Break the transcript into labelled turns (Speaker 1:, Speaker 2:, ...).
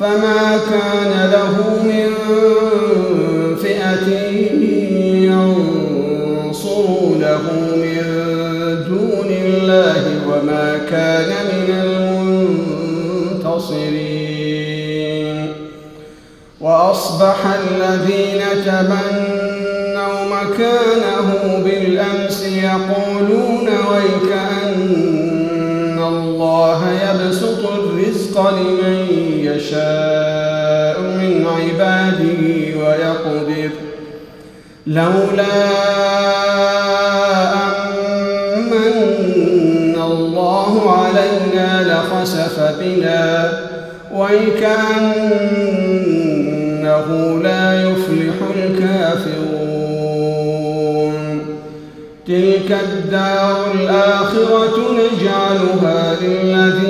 Speaker 1: فما كان له من فئة ينصرونه من دون الله وما كان من المنتصرين. وأصبح الذين تمنوا ويقدر لولا أمن الله علينا لخسف بنا ويكأنه لا يفلح الكافرون. تلك الدار الآخرة نجعلها للذين